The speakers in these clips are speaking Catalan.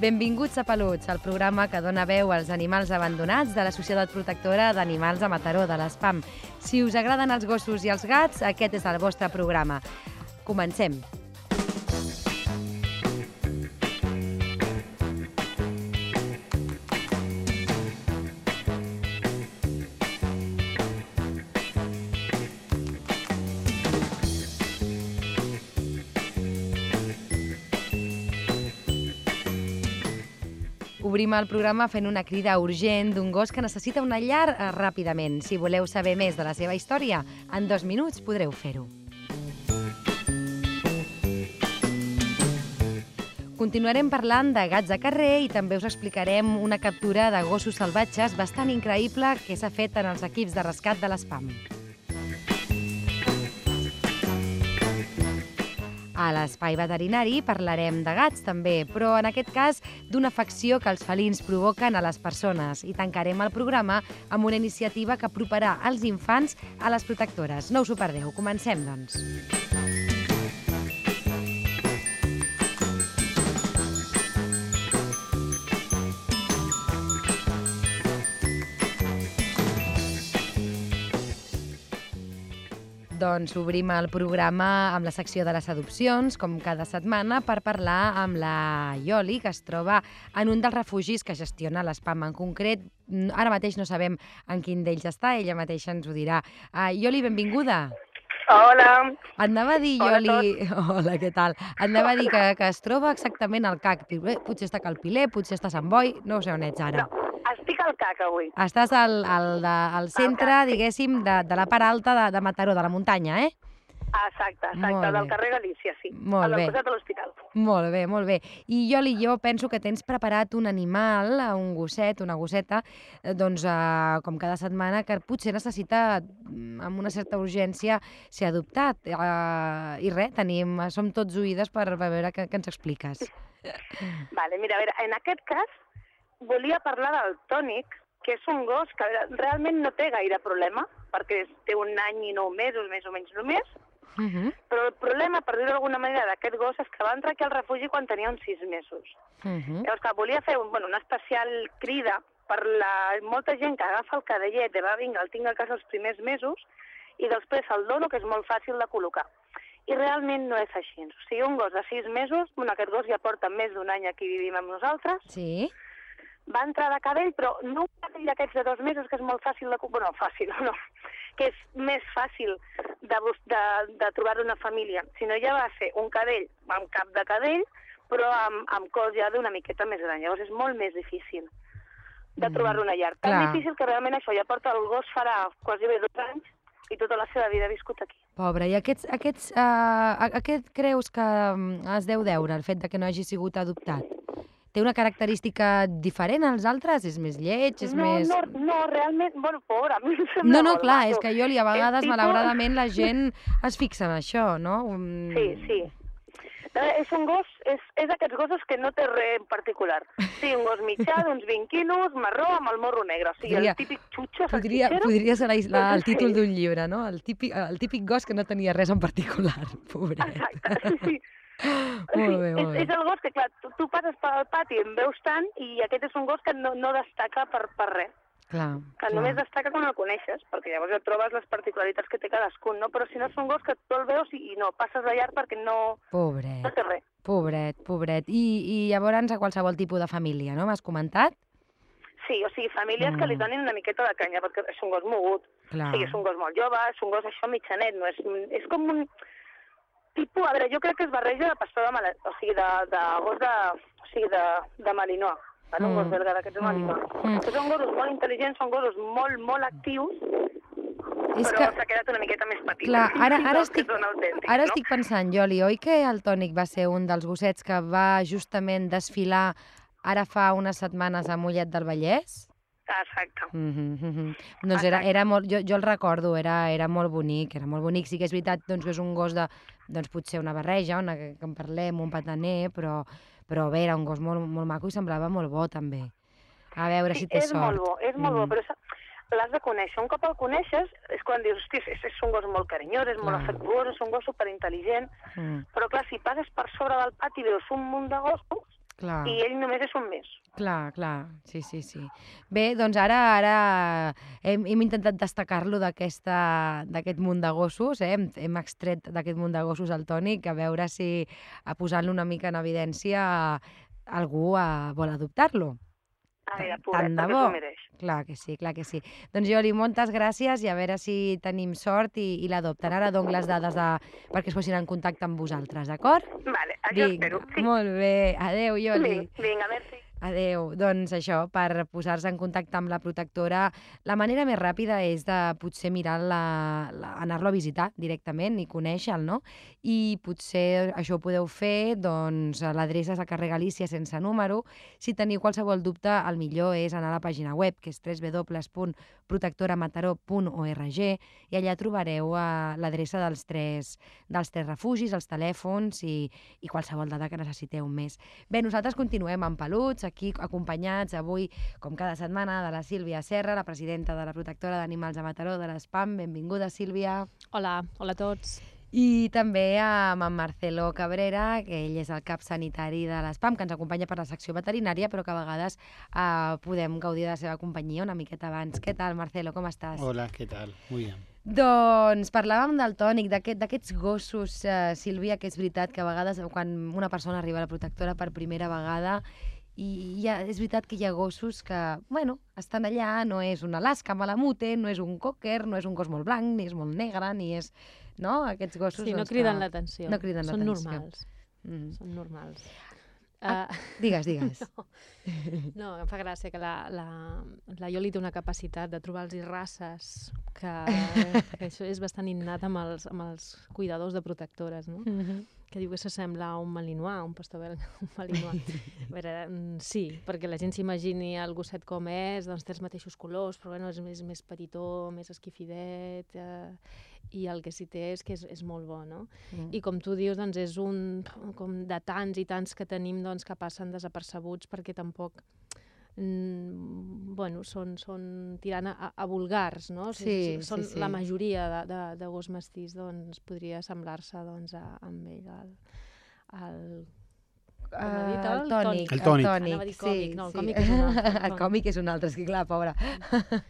Benvinguts a Peluts, el programa que dona veu als animals abandonats de la Societat Protectora d'Animals a Mataró, de l'ESPAM. Si us agraden els gossos i els gats, aquest és el vostre programa. Comencem. Obrim el programa fent una crida urgent d'un gos que necessita una llar eh, ràpidament. Si voleu saber més de la seva història, en dos minuts podreu fer-ho. Continuarem parlant de gats de carrer i també us explicarem una captura de gossos salvatges bastant increïble que s'ha fet en els equips de rescat de l'ESPAM. A l'espai veterinari parlarem de gats també, però en aquest cas d'una afecció que els felins provoquen a les persones i tancarem el programa amb una iniciativa que aproparà els infants a les protectores. No us ho perdeu, comencem doncs. Doncs obrim el programa amb la secció de les adopcions, com cada setmana, per parlar amb la Ioli, que es troba en un dels refugis que gestiona l'ESPAM. En concret, ara mateix no sabem en quin d'ells està, ella mateixa ens ho dirà. Uh, Ioli, benvinguda. Hola. Et anava a dir, Hola Ioli... Hola, què tal? Et anava a dir que, que es troba exactament al CAC. Potser està a Calpiler, potser està a Sant Boi, no sé on ets ara. No, estic al CAC avui. Estàs al, al, de, al centre, diguéssim, de, de la part alta de, de Mataró, de la muntanya, eh? Exacte, exacte, del carrer Galícia, sí. Molt al bé. costat de l'hospital. Molt bé, molt bé. I Ioli, jo penso que tens preparat un animal, un gosset, una gosseta, eh, doncs, eh, com cada setmana, que potser necessita, mm, amb una certa urgència, ser adoptat. Eh, I res, tenim, som tots oïdes per veure què, què ens expliques. Vale, mira, a veure, en aquest cas volia parlar del tònic, que és un gos que realment no té gaire problema, perquè té un any i nou mesos, més o menys només, Uh -huh. però el problema, per dir-ho d'alguna manera, d'aquest gos és que va entrar aquí al refugi quan tenia uns sis mesos. Uh -huh. Llavors, clar, volia fer un, bueno, una especial crida per la, molta gent que agafa el cadellet de va, vinga, el tinc a casa els primers mesos i després el dono, que és molt fàcil de col·locar. I realment no és així. O sigui, un gos de sis mesos, bueno, aquest gos ja porta més d'un any aquí vivim amb nosaltres, Sí? Va entrar de cadell, però no un cadell d'aquests de dos mesos, que és molt fàcil de... Bueno, fàcil, no, que és més fàcil de, de, de trobar una família, sinó ja va ser un cadell amb cap de cadell, però amb, amb cos ja d'una miqueta més gran. Llavors és molt més difícil de Mm, trobar una llar. Tan clar. difícil que realment això ja porta el gos farà quasi bé dos anys i tota la seva vida ha viscut aquí. Pobre, i aquests, aquests, uh, aquest creus que mm, es deu deure, el fet de que no hagi sigut adoptat? Té una característica diferent als altres? És més lleig? És no, més... no, no, realment, bueno, pobre, a mi em sembla No, no, clar, maco. és que jo li a vegades, tipus- malauradament, la gent es fixa en això, no? Um, Sí, sí. Veure, És un gos, és, és d'aquests gossos que no té res en particular. Sí, un gos mitjà d'uns 20 quilos, marró, amb el morro negre. O sigui, Podria- el típic xutxo Podria, salsitxero. podria ser la, la, el títol d'un llibre, no? El típic, el típic gos que no tenia res en particular, pobret. Exacte, sí, sí. Molt bé, és, molt bé. és el gos que, clar, tu, tu passes pel pati en veus tant i aquest és un gos que no, no destaca per, per res. Clar, Que clar. només destaca quan el coneixes, perquè llavors ja trobes les particularitats que té cadascun, no? Però si no és un gos que tu el veus i, i no, passes de llarg perquè no, Pobret, no té res. pobret, pobret. I, I llavors a qualsevol tipus de família, no? M'has comentat? Sí, o sigui, famílies que li Mm. donin una miqueta de canya, perquè és un gos mogut, Clar. Sí, és un gos molt jove, és un gos això mitjanet, no és, és com un tipus, a veure, jo crec que es barreja de pastor de mala, o sigui, de, de gos de, o sigui, de, de malinois, vale? un Mm. gos belga d'aquests de malinois. Mm. Són gossos molt intel·ligents, són gossos molt, molt actius, És però que, s'ha quedat una miqueta més petit. clar, ara, ara, estic, ara no? estic pensant, Joli, oi que el Tònic va ser un dels gossets que va justament desfilar ara fa unes setmanes a Mollet del Vallès. Exacte. Mm -hmm, mm -hmm. Doncs era, Exacte. era molt, jo, jo el recordo, era, era molt bonic, era molt bonic. Sí que és veritat doncs, que és un gos de, doncs potser una barreja, una que, que en parlem, un pataner, però, però bé, era un gos molt, molt maco i semblava molt bo també. A veure si té és sort. molt bo, és molt bo, Mm. però sa- l'has de conèixer. Un cop el coneixes, és quan dius, hosti, és, és un gos molt carinyós, és molt afectuós, és un gos superintel·ligent, Mm, però clar, si passes per sobre del pati i veus un munt de gossos, clar. i ell només és un més. Clar, clar, sí, sí, sí. Bé, doncs ara ara hem, hem intentat destacar-lo d'aquest munt de gossos, eh? hem, hem extret d'aquest munt de gossos el tònic, a veure si posant-lo una mica en evidència algú eh, vol adoptar-lo. A veure, Tant de bo. Clar que sí, clar que sí. Doncs Joli, moltes gràcies i a veure si tenim sort i, i l'adopten. Ara dono les dades de, perquè es posin en contacte amb vosaltres, d'acord? Vale, jo espero. Sí. molt bé. Adéu, Joli. Vinga, vinga, merci. Adeu. Doncs això, per posar-se en contacte amb la protectora, la manera més ràpida és de potser mirar la, la, anar-lo a visitar directament i conèixer-lo, no? I potser això ho podeu fer, doncs l'adreça és a carrer Galícia sense número. Si teniu qualsevol dubte, el millor és anar a la pàgina web, que és www.protectoramataró.org i allà trobareu eh, l'adreça dels, tres, dels tres refugis, els telèfons i, i qualsevol dada que necessiteu més. Bé, nosaltres continuem amb peluts, aquí acompanyats avui, com cada setmana, de la Sílvia Serra, la presidenta de la protectora d'animals a Mataró de l'ESPAM. Benvinguda, Sílvia. Hola, hola a tots. I també amb en Marcelo Cabrera, que ell és el cap sanitari de l'ESPAM, que ens acompanya per la secció veterinària, però que a vegades eh, podem gaudir de la seva companyia una miqueta abans. Què tal, Marcelo, com estàs? Hola, ¿qué tal? Muy bien. Doncs parlàvem del tònic, d'aquest- d'aquests gossos, eh, Sílvia, que és veritat que a vegades quan una persona arriba a la protectora per primera vegada i ha, és veritat que hi ha gossos que, bueno, estan allà, no és un Alaska Malamute, no és un cocker, no és un gos molt blanc, ni és molt negre, ni és... No? Aquests gossos... Sí, no doncs, criden que... l'atenció. no criden Són l'atenció. normals. Mm. Són normals. Ah. Ah, Digues, digues. no, em fa gràcia que la, la, la Ioli té una capacitat de trobar-los races que, que això és bastant innat amb els, amb els cuidadors de protectores, no? Mm -hmm. Que diu que s'assembla a un malinois, un pastor belga, un malinois. A veure, mm, sí, perquè la gent s'imagini el gosset com és, doncs té els mateixos colors, però bueno, és més, més petitó, més esquifidet, eh, i el que sí té és que és, és molt bo, no? Mm. I com tu dius, doncs és un com de tants i tants que tenim doncs, que passen desapercebuts perquè tampoc mm, bueno, són, són tirant a, a vulgars, no? O Sí, sí, són sí. la majoria de, de, de gos mestís doncs, podria semblar-se doncs, a, amb ell, al, al com ha dit, Ah, el el tònic. El tònic. Anava a dir còmic, no, el còmic és un altre, el el tònic. còmic és un altre, és que clar, pobre.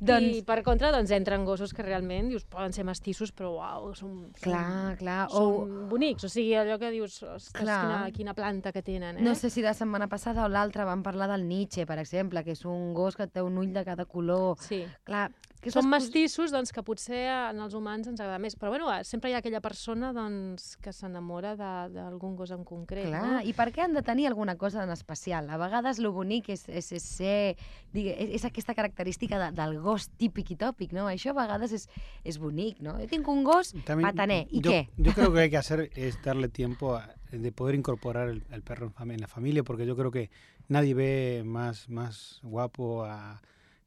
Doncs... I per contra, doncs, entren gossos que realment dius, poden ser mestissos, però uau, són, Clar, clar. són, O, són bonics. O sigui, allò que dius, ostres, Clar. quina, quina planta que tenen, eh? no sé si la setmana passada o l'altra vam parlar del Nietzsche, per exemple, que és un gos que té un ull de cada color. Sí. Clar, que Són les mestissos doncs, que potser en els humans ens agrada més. Però bueno, sempre hi ha aquella persona doncs, que s'enamora de- d'algun gos en concret. Clar, no? i per què han de tenir alguna cosa en especial? A vegades lo bonic és, és, és ser... Digue, és, és aquesta característica de, del gos típic i tòpic, no? Això a vegades és, és bonic, no? Jo tinc un gos También, pataner, ¿y yo, qué? Yo creo que hay que hacer es darle tiempo a- de poder incorporar el, el perro en, en la familia, porque yo creo que nadie ve más, más guapo a-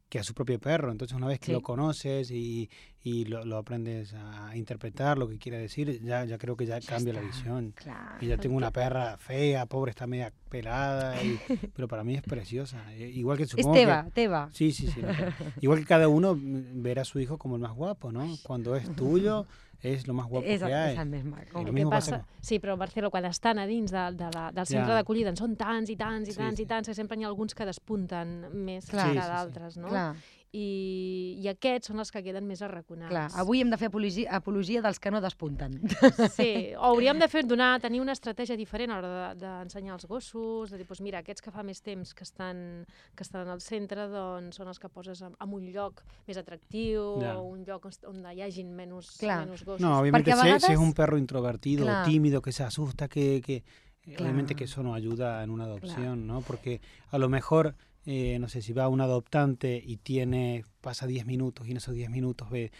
que a su propio perro. Entonces, una vez que Sí. lo conoces y, y lo, lo aprendes a interpretar lo que quiere decir, ya, ya creo que ya, Ya cambia la está. visión. Clar. Y ya tengo una perra fea, pobre, está media pelada, y- pero para mí es preciosa. Eh, Igual que És supongo que- teva, teva. Sí, sí, sí. no, claro. Igual que cada uno verá a su hijo como el más guapo, ¿no? Cuando es tuyo, es lo más guapo És, que el- hay. és el més maco. I lo El que mismo pasa passa... Sí, però Marcelo, quan estan a dins de, de la, del centre Ja. d'acollida, en són tants i tants i Sí, tants sí. i tants, que sempre n'hi ha alguns que despunten més Clar. que Sí, sí, sí. d'altres, no? Clar, I, I aquests són els que queden més arraconats. clar. Avui hem de fer apologia, apologia dels que no despunten. Sí, o hauríem de fer donar, tenir una estratègia diferent a l'hora de- d'ensenyar els gossos, de dir, doncs mira, aquests que fa més temps que estan, que estan al centre, doncs són els que poses en, en un lloc més atractiu, Ja. o un lloc on, on hi hagin menys, Clar. menys gossos. No, obviamente Porque a si, si es vegades- un perro introvertido, Claro. tímido, que se asusta, que, que eh, obviamente que Claro. eso no ayuda en una adopción, ¿no? Porque a lo mejor, eh, no sé, si va un adoptante y tiene, pasa 10 minutos y en esos 10 minutos ve,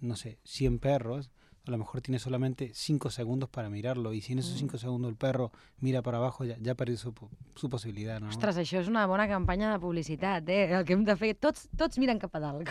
no sé, 100 perros, a lo mejor tiene solamente cinco segundos para mirarlo y si en esos Mm. cinco segundos el perro mira para abajo ya, ya perdió su, su posibilidad, ¿no? Ostres, això és una bona campanya de publicitat, eh? El que hem de fer, tots, tots miren cap a dalt.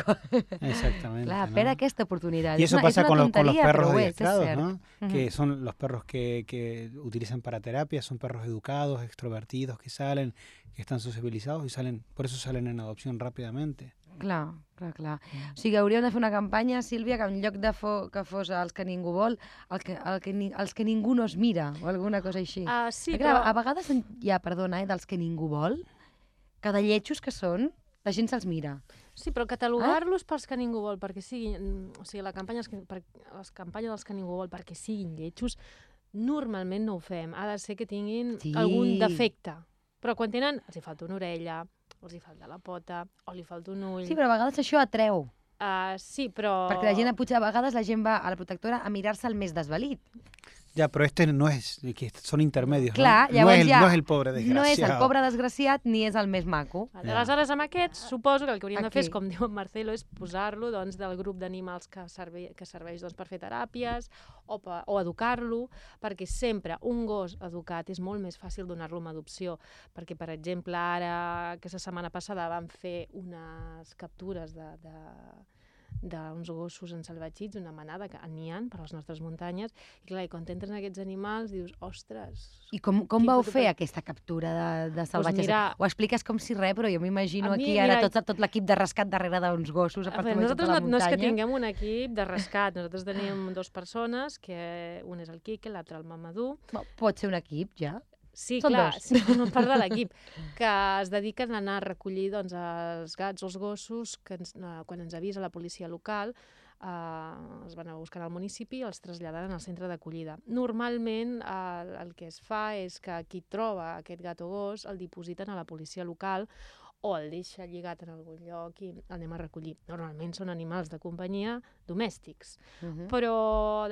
Exactamente. Clar, ¿no? perd aquesta oportunitat. Y eso una, pasa una con los, con los tonteria, perros adiestrados. ¿no? Que son los perros que, que utilizan para terapia, son perros educados, extrovertidos, que salen, que están sociabilizados y salen, por eso salen en adopción rápidamente. Clar, clar, clar. O sigui, hauríem de fer una campanya, Sílvia, que en lloc de fo que fos els que ningú vol, el que, el que ni, els que ningú no es mira, o alguna cosa així. Uh, sí, Perquè, però... a vegades hi ha, perdona, eh, dels que ningú vol, que de lletjos que són, la gent se'ls mira. Sí, però catalogar-los pels que ningú vol perquè siguin... O sigui, la campanya, per, les campanyes dels que ningú vol perquè siguin lletjos, normalment no ho fem. Ha de ser que tinguin Sí. algun defecte. Però quan tenen... Els hi falta una orella, els hi falta la pota, o li falta un ull... Sí, però a vegades això atreu, Uh, sí, però... perquè la gent, potser a vegades la gent va a la protectora a mirar-se el més desvalit. Ya, pero este no es, que son intermedios, ¿no? Clar, no, llavors es el, ja no es el pobre desgraciado. No és el pobre desgraciat ni és el més maco. Vale, Aleshores, amb aquests, suposo que el que hauríem de fer és, Aquí. com diu en Marcelo, és posar-lo doncs, del grup d'animals que, servei, que serveix doncs, per fer teràpies o, pa, o educar-lo, perquè sempre un gos educat és molt més fàcil donar-lo en adopció, perquè, per exemple, ara, aquesta setmana passada vam fer unes captures de, de d'uns gossos ensalvatgits, una manada que n'hi ha per les nostres muntanyes, i clar, i quan t'entres en aquests animals dius, ostres, I com, com vau fer per- aquesta captura de, de salvatges? mira- Ho expliques com si res, però jo m'imagino aquí ara mira- tot, tot l'equip de rescat darrere d'uns gossos A per veure, tota nosaltres no, no és que tinguem un equip de rescat, nosaltres tenim dues persones, que un és el Quique, l'altre el Mamadou. Pot ser un equip, ja? Sí, Són clar, dos. sí, formen part de l'equip, que es dediquen a anar a recollir doncs, els gats o els gossos que ens, eh, quan ens avisa la policia local eh, els van a buscar al municipi i els traslladen al centre d'acollida. Normalment el, el que es fa és que qui troba aquest gat o gos el dipositen a la policia local o el deixa lligat en algun lloc i el anem a recollir. Normalment són animals de companyia domèstics, Uh -huh. però